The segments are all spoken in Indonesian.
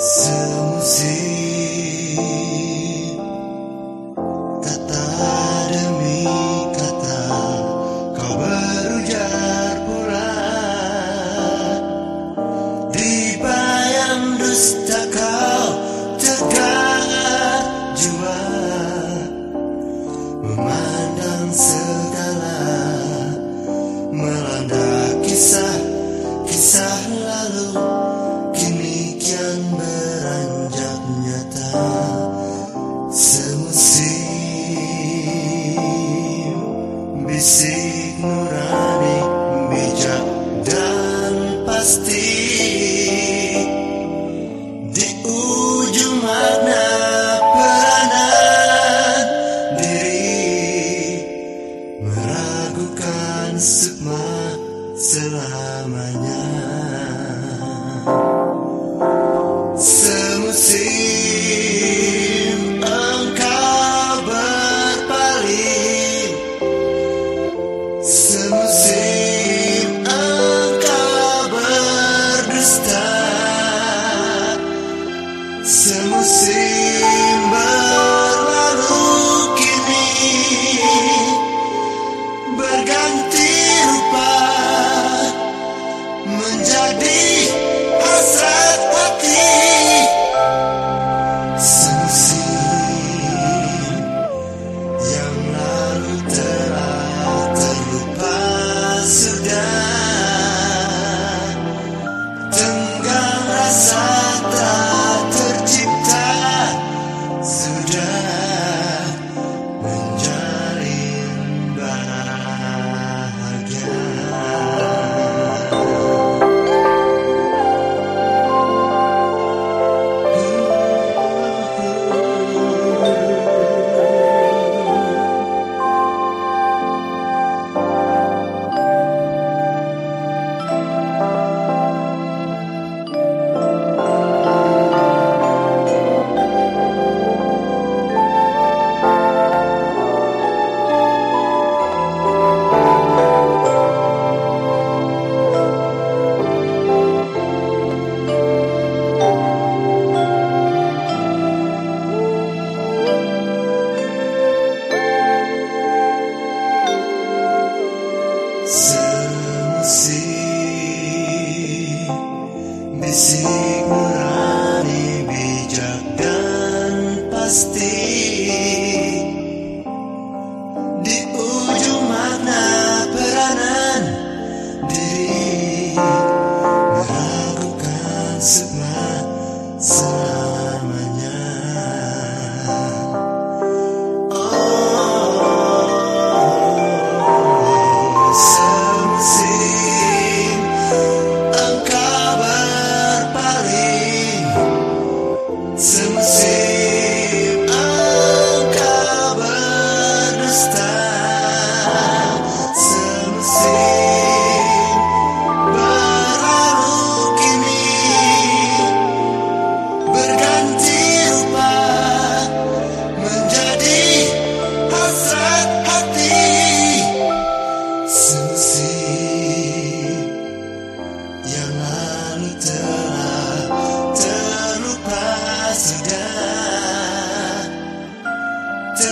Sing. Sik nurani bijak dan pasti. Di ujung makna peranan diri Meragukan sukma selamanya. Semusik Summer sea. Jesus.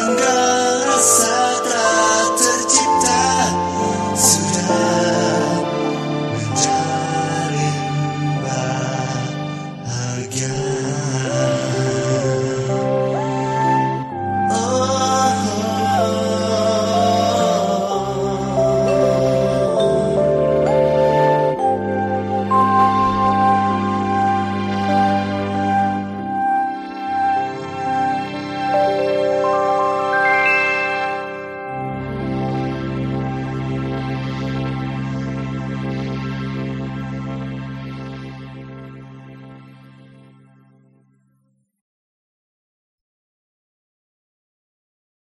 and I